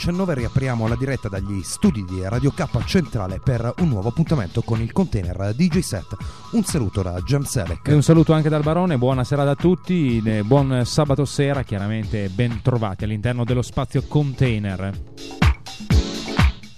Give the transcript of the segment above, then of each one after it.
19 riapriamo la diretta dagli studi di Radio K Centrale per un nuovo appuntamento con il container DJ set. Un saluto da Jam Selec. E un saluto anche dal Barone, buona serata a tutti, buon sabato sera, chiaramente ben trovati all'interno dello spazio container.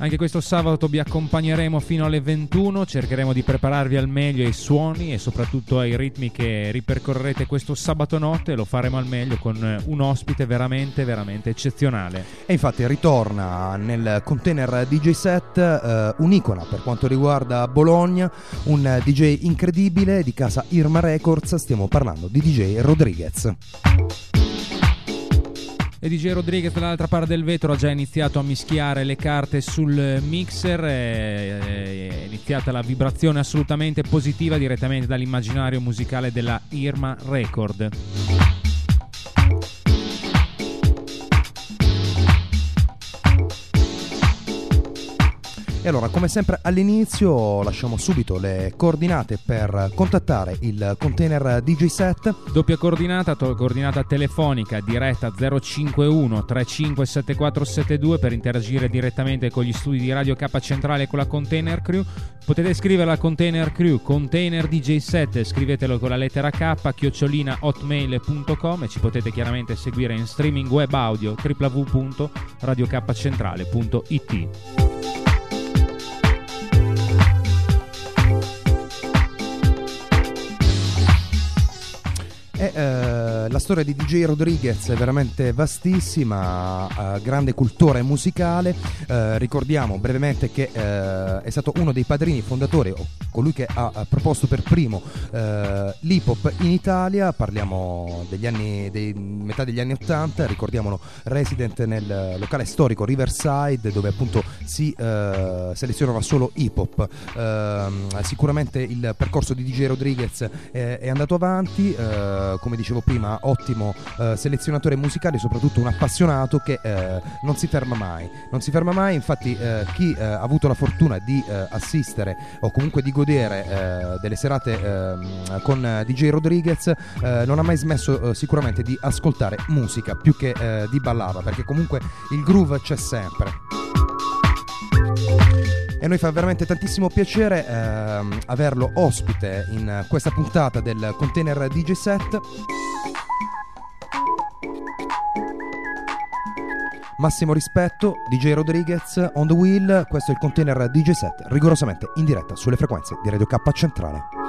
Anche questo sabato vi accompagneremo fino alle 21, cercheremo di prepararvi al meglio ai suoni e soprattutto ai ritmi che ripercorrerete questo sabato notte, lo faremo al meglio con un ospite veramente veramente eccezionale. E infatti ritorna nel container DJ set eh, un'icona per quanto riguarda Bologna, un DJ incredibile di casa Irma Records, stiamo parlando di DJ Rodriguez. E DJ Rodriguez dall'altra parte del vetro ha già iniziato a mischiare le carte sul mixer, è iniziata la vibrazione assolutamente positiva direttamente dall'immaginario musicale della Irma Record. E allora, come sempre all'inizio, lasciamo subito le coordinate per contattare il container DJ set. Doppia coordinata, to- coordinata telefonica diretta 051 357472 per interagire direttamente con gli studi di Radio K Centrale e con la Container Crew. Potete scriverla al Container Crew, Container DJ set, scrivetelo con la lettera K, chiocciolina hotmail.com e ci potete chiaramente seguire in streaming web audio www.radiokcentrale.it. E, eh, la storia di DJ Rodriguez è veramente vastissima, eh, grande cultore musicale. Eh, ricordiamo brevemente che eh, è stato uno dei padrini fondatori, o colui che ha, proposto per primo eh, l'hip hop in Italia. Parliamo degli anni, dei, metà degli anni 80. Ricordiamolo, resident nel locale storico Riverside, dove appunto si selezionava solo hip hop. Ehm, sicuramente il percorso di DJ Rodriguez è andato avanti come dicevo prima, ottimo eh, selezionatore musicale, soprattutto un appassionato che eh, non si ferma mai. Non si ferma mai, infatti eh, chi eh, ha avuto la fortuna di eh, assistere o comunque di godere eh, delle serate ehm, con DJ Rodriguez non ha mai smesso sicuramente di ascoltare musica più che di ballava, perché comunque il groove c'è sempre e noi fa veramente tantissimo piacere ehm, averlo ospite in questa puntata del container DJ set. Massimo rispetto, DJ Rodriguez on the wheel, questo è il container DJ set, rigorosamente in diretta sulle frequenze di Radio K Centrale.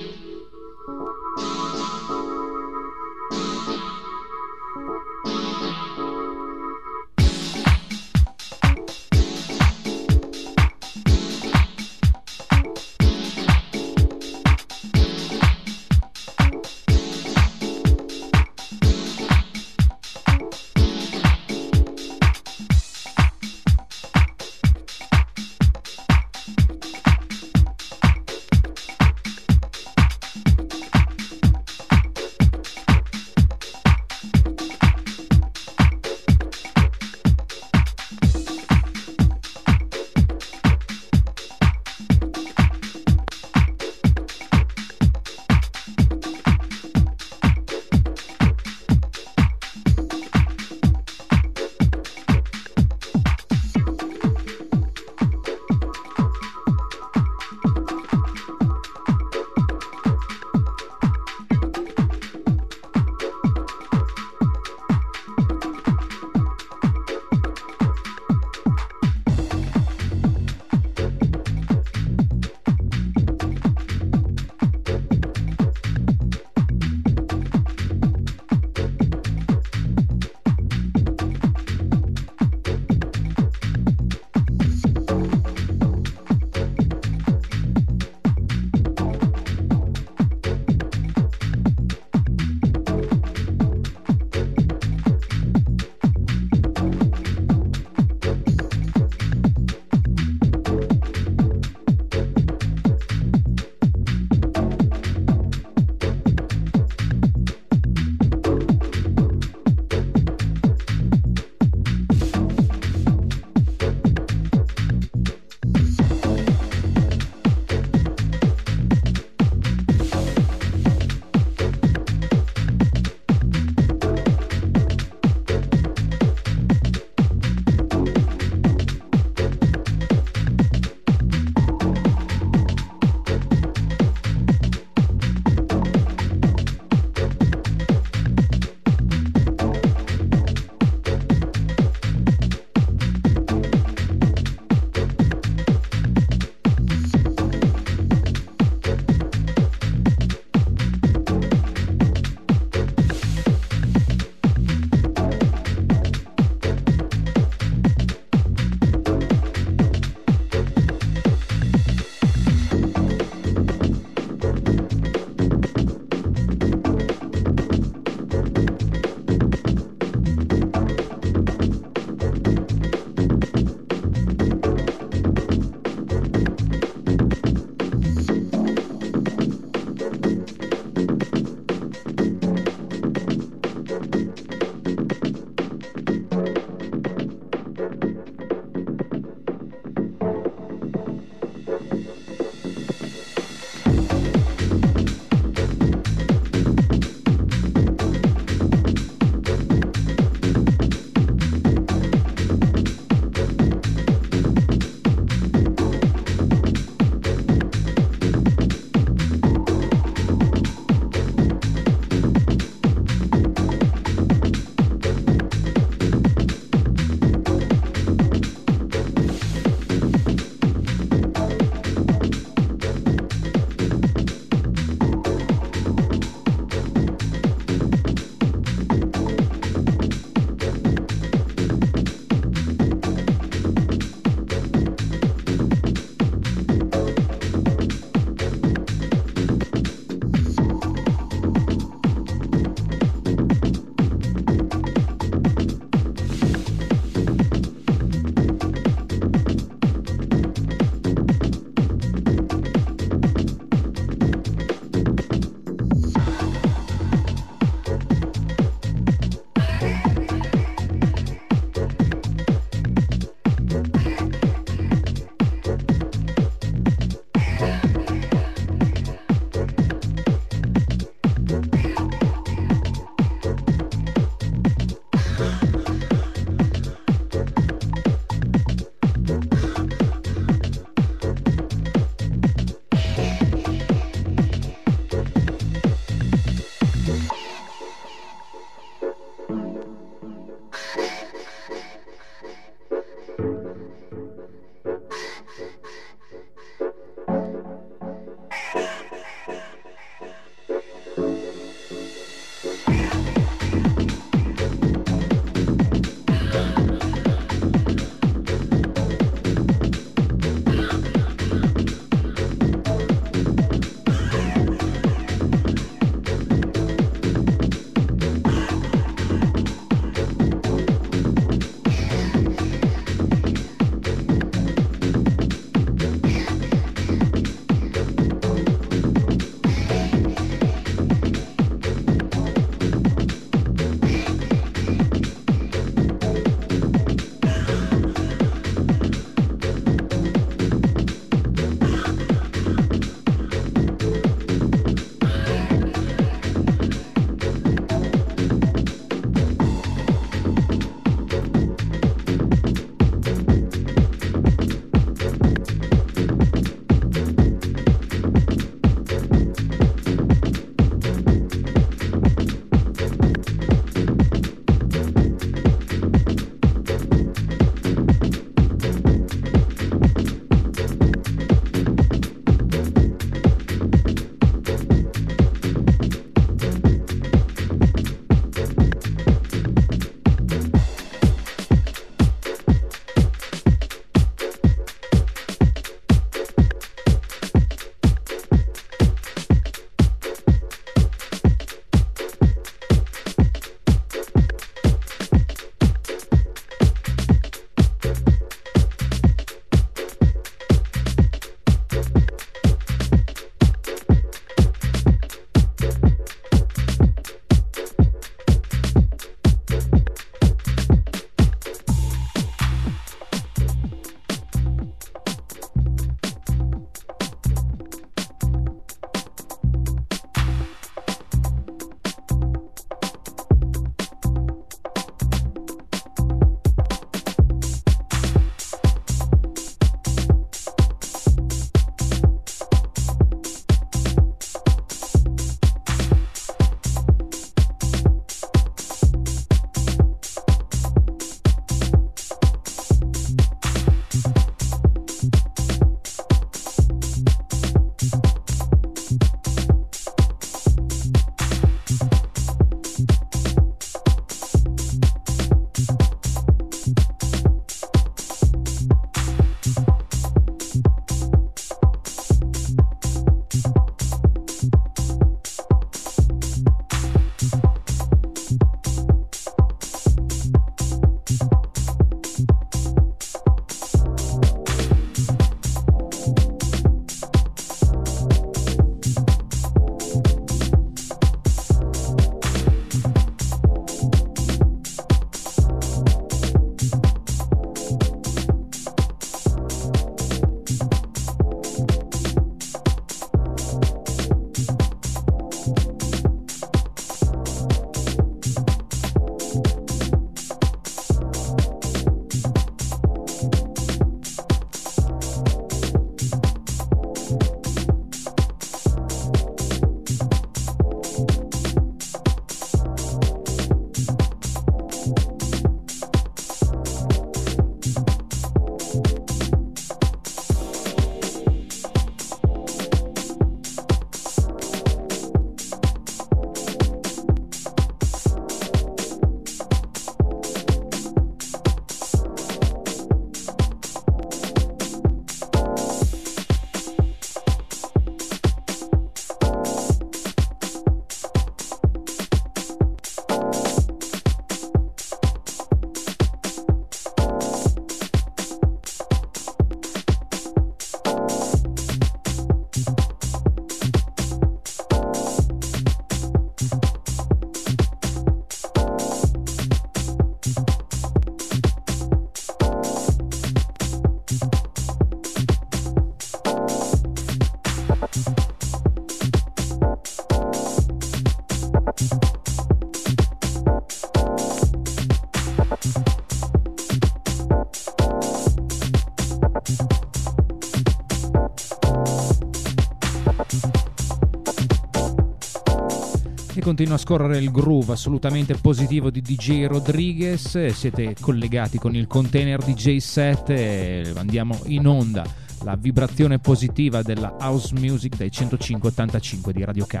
Continua a scorrere il groove assolutamente positivo di DJ Rodriguez. Siete collegati con il container DJ set e andiamo in onda. La vibrazione positiva della house music dai 105-85 di Radio K.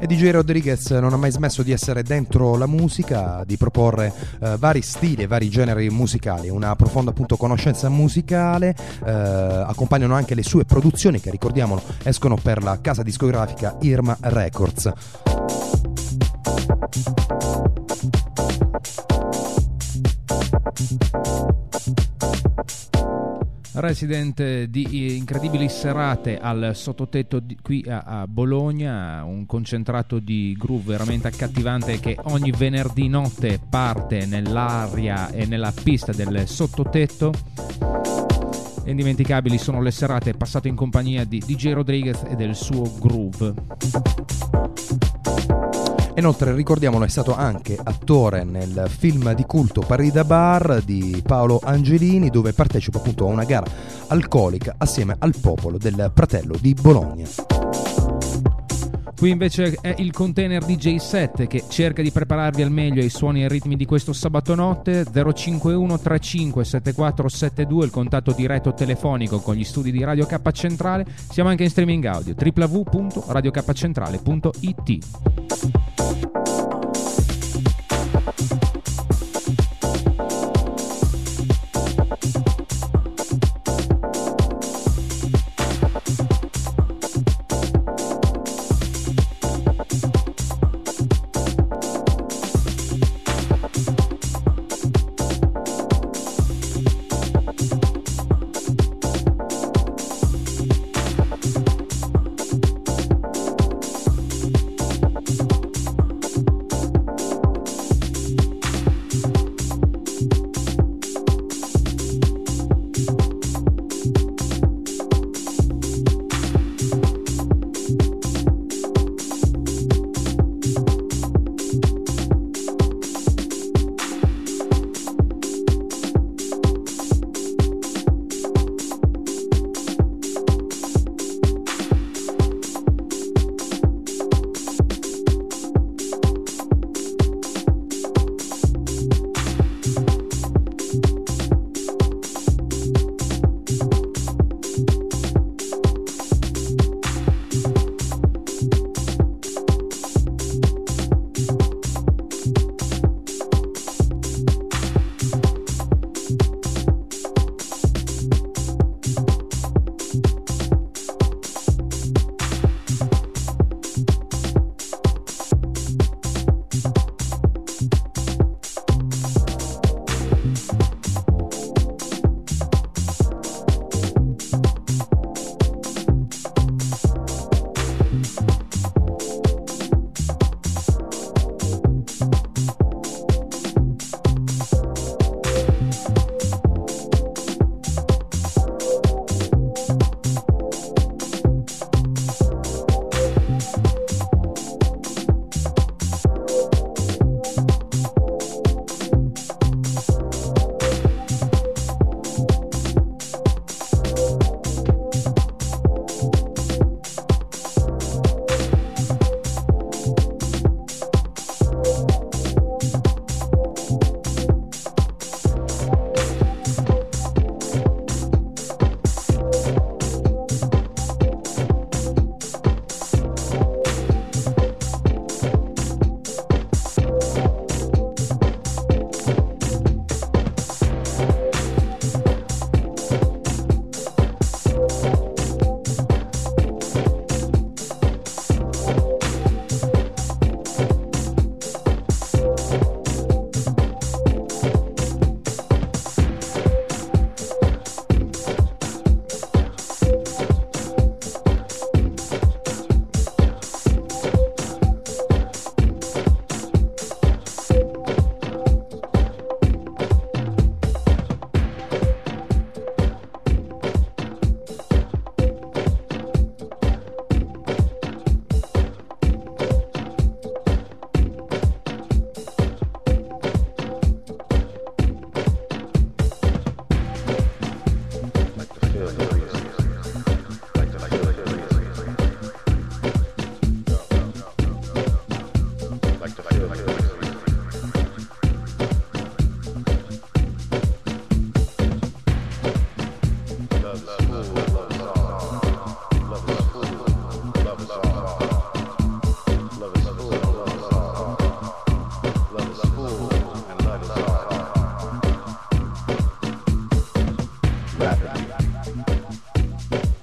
E DJ Rodriguez non ha mai smesso di essere dentro la musica, di proporre eh, vari stili e vari generi musicali, una profonda appunto conoscenza musicale, eh, accompagnano anche le sue produzioni che ricordiamolo escono per la casa discografica Irma Records. Resident di incredibili serate al sottotetto di, qui a, a, Bologna, un concentrato di groove veramente accattivante che ogni venerdì notte parte nell'aria e nella pista del sottotetto. Indimenticabili sono le serate passate in compagnia di DJ Rodriguez e del suo groove. Inoltre ricordiamolo è stato anche attore nel film di culto Parida Bar di Paolo Angelini dove partecipa appunto a una gara alcolica assieme al popolo del Pratello di Bologna. Qui invece è il container DJ 7 che cerca di prepararvi al meglio ai suoni e ai ritmi di questo sabato notte 051 35 7472 il contatto diretto telefonico con gli studi di Radio K Centrale. Siamo anche in streaming audio www.radiokcentrale.it.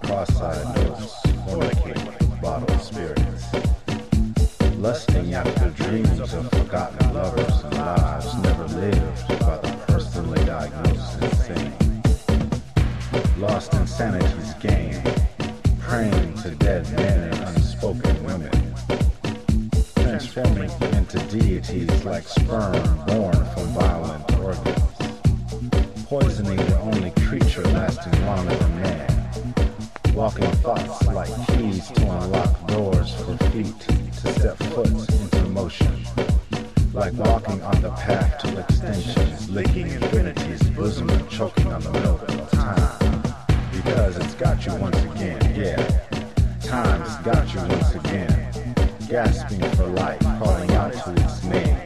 cross-eyed looks, fornicate, bottle spirits. Lusting after dreams of forgotten lovers and lives never lived by the personally diagnosed insane. Lost insanity's game, praying to dead men and unspoken women. Transforming into deities like sperm born from violent organs. Poisoning the only creature lasting longer than man walking thoughts like keys to unlock doors for feet to step foot into motion. Like walking on the path to extensions licking infinity's bosom and choking on the milk of time. Because it's got you once again, yeah. Time's got you once again. Gasping for life, calling out to its name,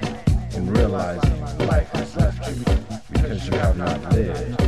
and realizing life has left you because you have not lived.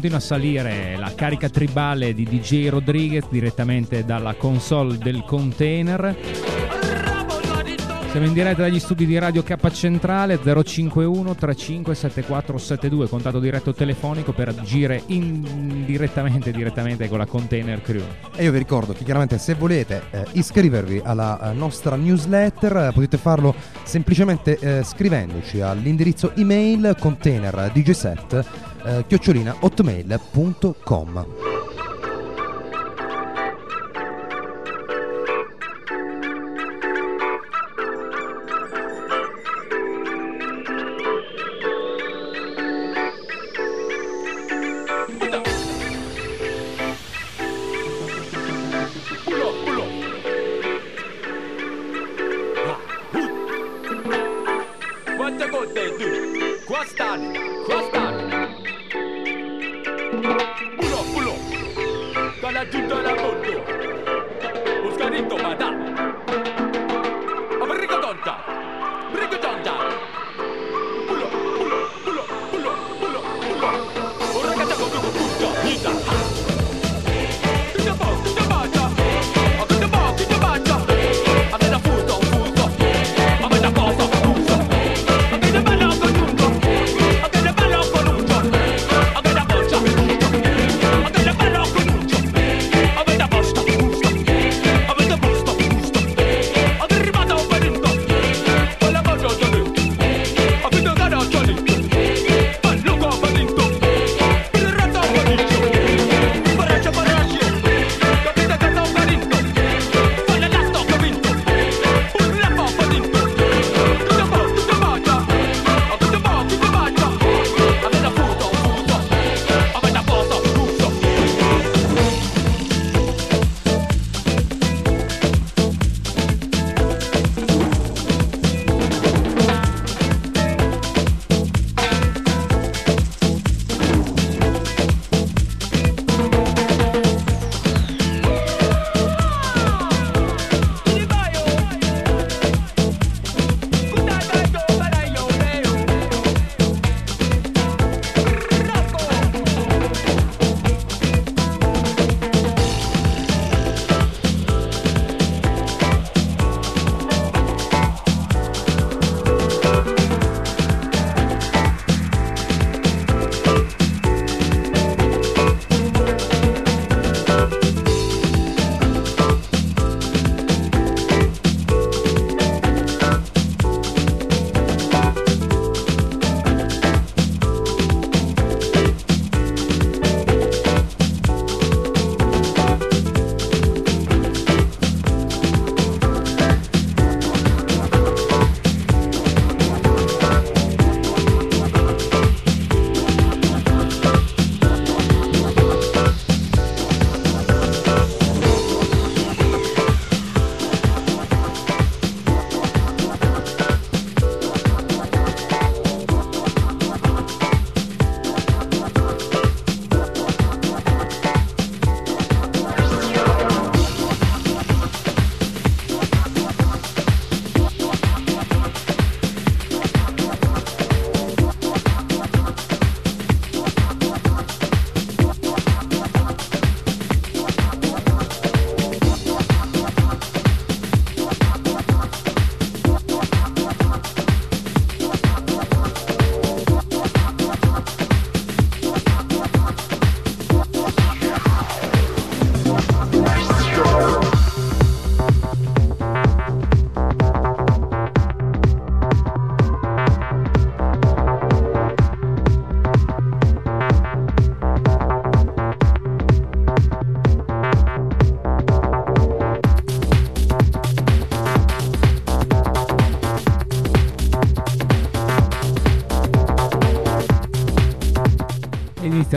Continua a salire la carica tribale di DJ Rodriguez direttamente dalla console del container. Siamo in diretta dagli studi di Radio K Centrale 051 357472, contatto diretto telefonico per agire indirettamente direttamente con la Container Crew. E io vi ricordo che chiaramente se volete eh, iscrivervi alla eh, nostra newsletter eh, potete farlo semplicemente eh, scrivendoci all'indirizzo email container dj7 eh, chiocciolina hotmail.com.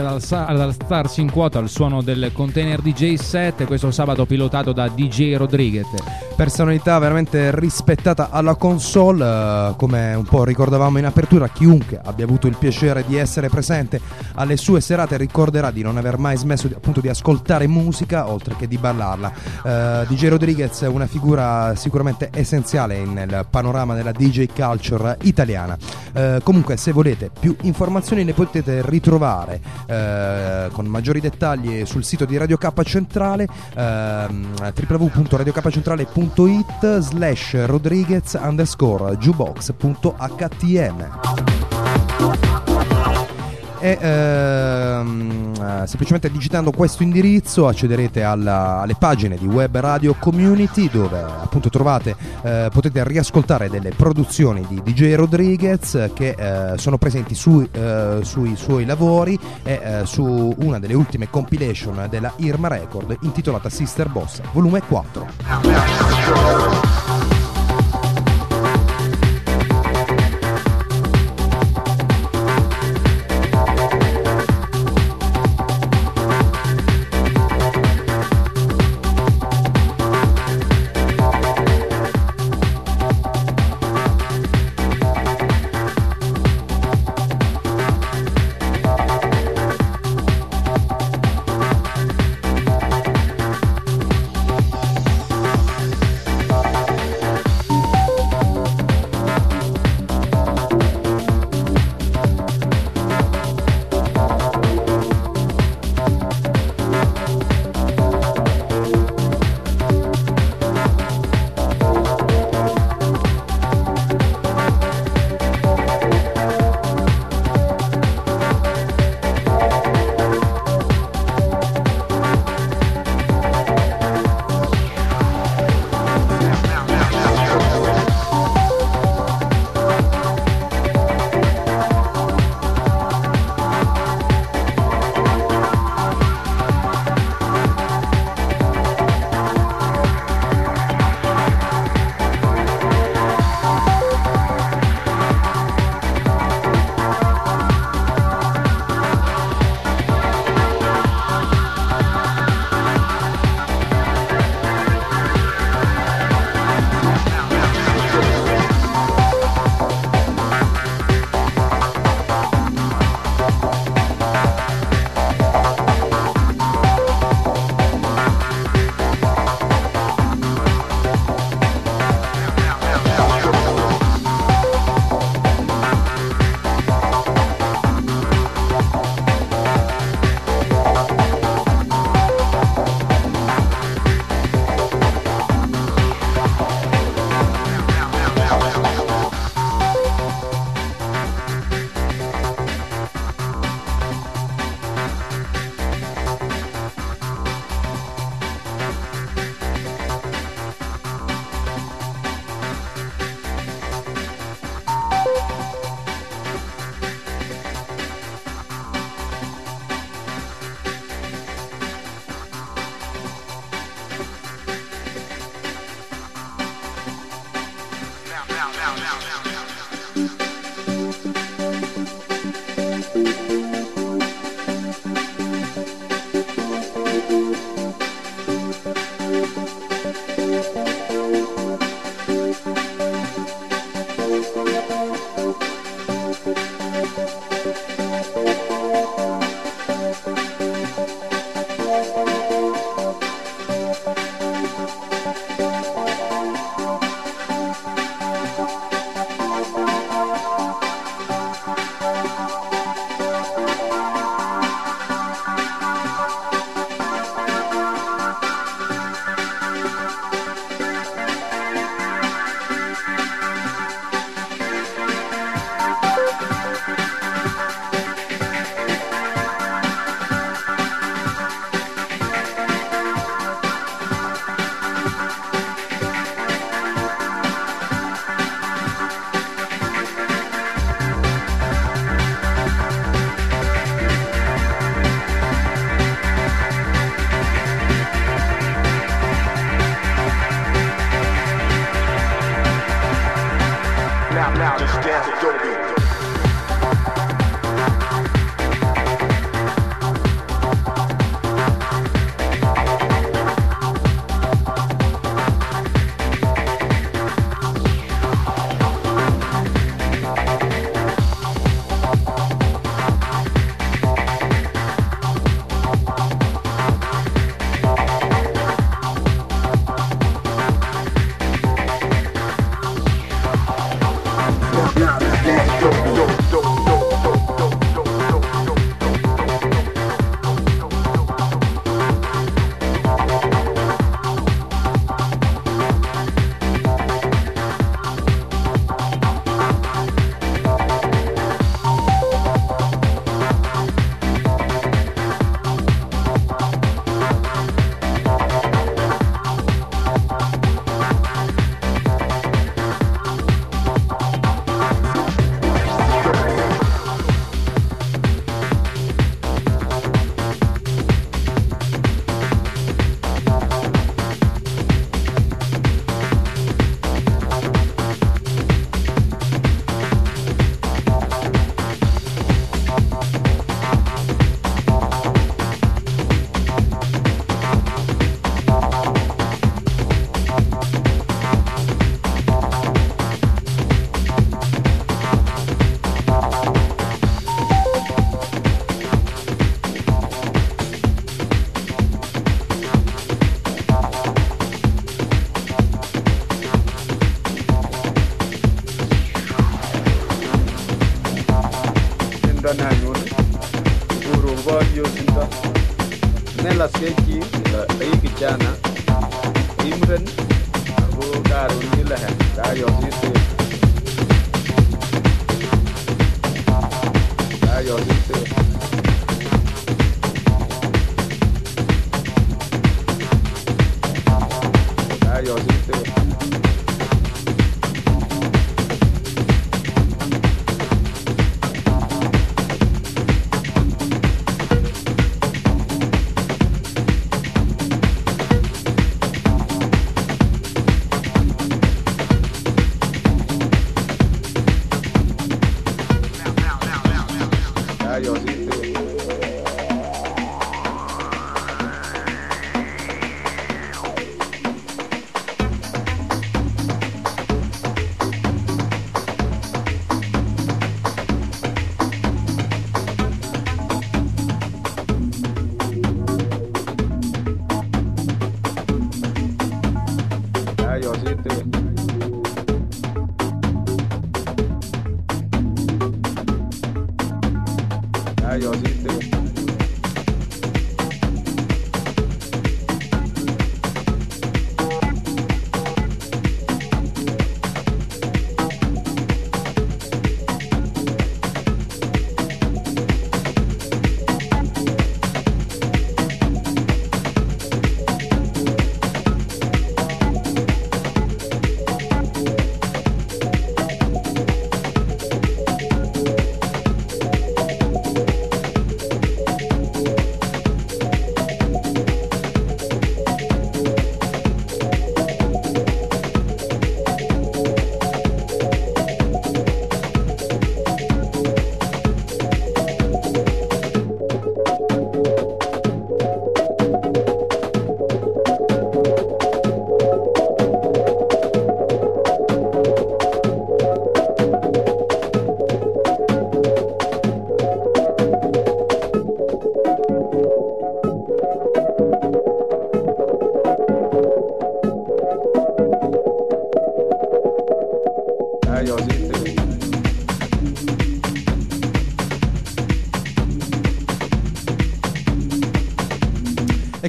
ad alzarsi in quota al suono del container DJ set questo sabato pilotato da DJ Rodriguez. Personalità veramente rispettata alla console, eh, come un po' ricordavamo in apertura, chiunque abbia avuto il piacere di essere presente alle sue serate ricorderà di non aver mai smesso di, appunto di ascoltare musica oltre che di ballarla. Eh, DJ Rodriguez è una figura sicuramente essenziale nel panorama della DJ culture italiana. Eh, comunque se volete più informazioni le potete ritrovare eh, con maggiori dettagli sul sito di Radio K Centrale ehm, www.radiokcentrale.com www.it slash rodriguez underscore jukebox.htm e ehm, eh, semplicemente digitando questo indirizzo accederete alla, alle pagine di Web Radio Community dove appunto trovate, eh, potete riascoltare delle produzioni di DJ Rodriguez che eh, sono presenti su, eh, sui suoi lavori e eh, su una delle ultime compilation della Irma Record intitolata Sister Boss, volume 4.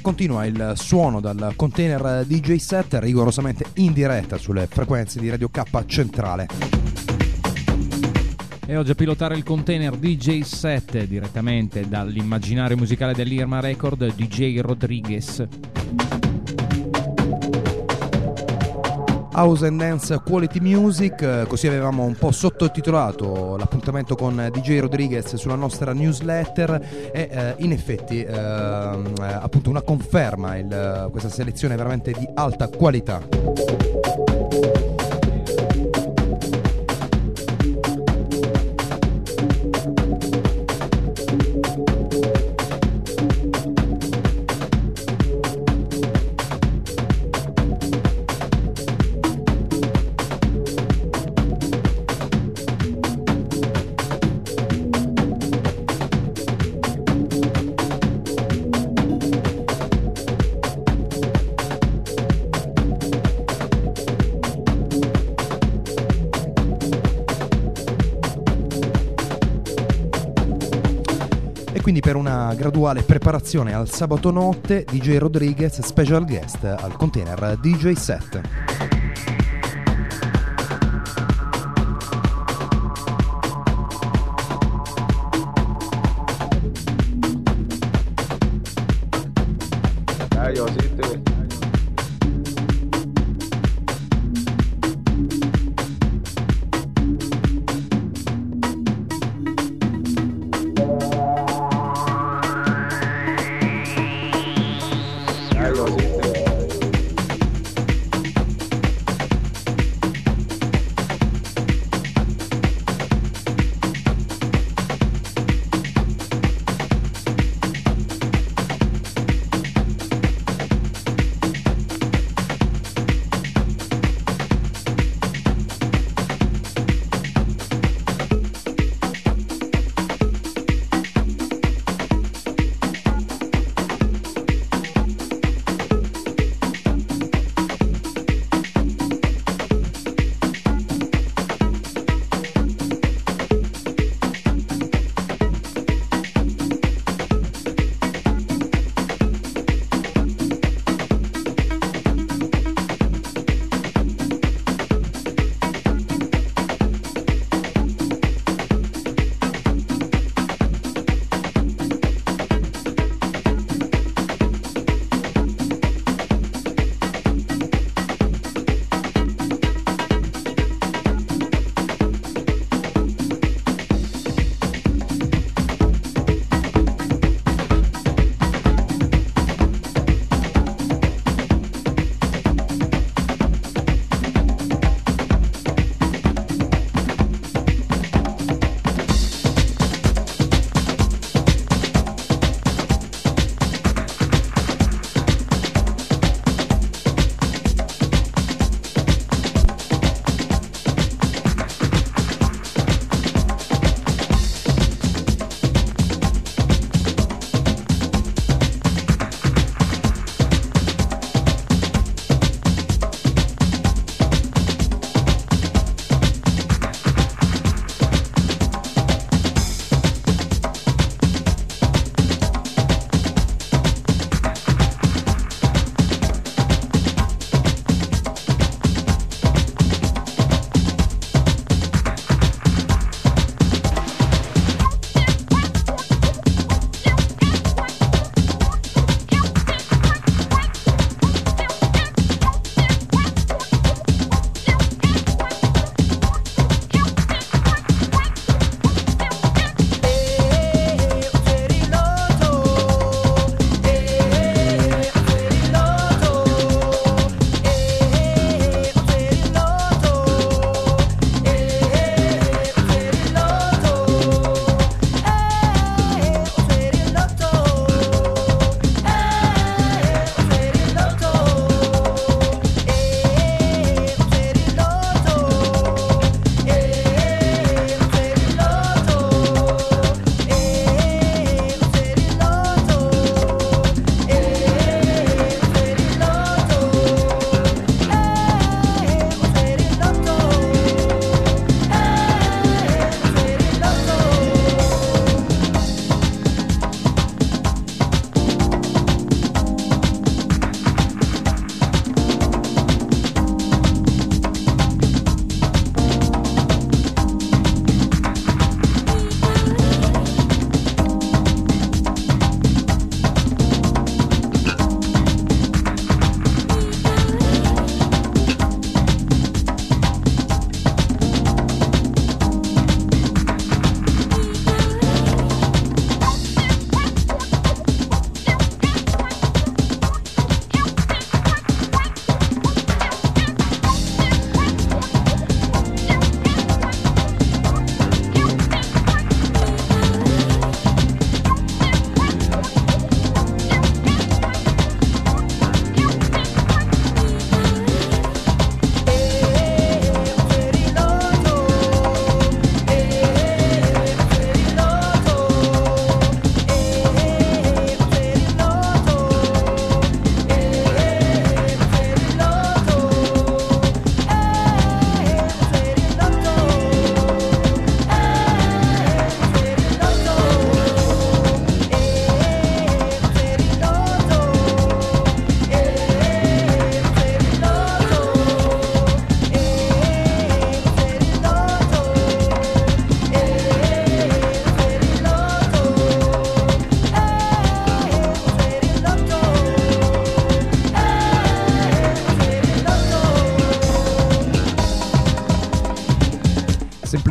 Continua il suono dal container DJ set rigorosamente in diretta sulle frequenze di Radio K centrale. E oggi a pilotare il container DJ 7 direttamente dall'immaginario musicale dell'Irma Record DJ Rodriguez. House and Dance Quality Music, così avevamo un po' sottotitolato l'appuntamento con DJ Rodriguez sulla nostra newsletter e eh, in effetti eh, appunto una conferma il- questa selezione veramente di alta qualità. Graduale preparazione al sabato notte, DJ Rodriguez special guest al container DJ set. kayo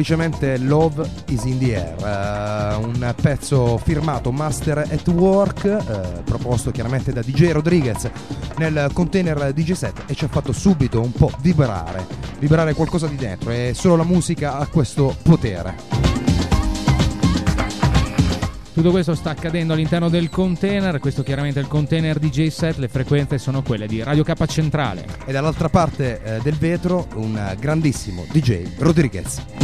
semplicemente Love is in the Air, uh, un pezzo firmato Master at Work, uh, proposto chiaramente da DJ Rodriguez nel container DJ set e ci ha fatto subito un po' vibrare, vibrare qualcosa di dentro e solo la musica ha questo potere. Tutto questo sta accadendo all'interno del container, questo chiaramente è il container DJ set, le frequenze sono quelle di Radio K Centrale. E dall'altra parte eh, del vetro un grandissimo DJ Rodriguez.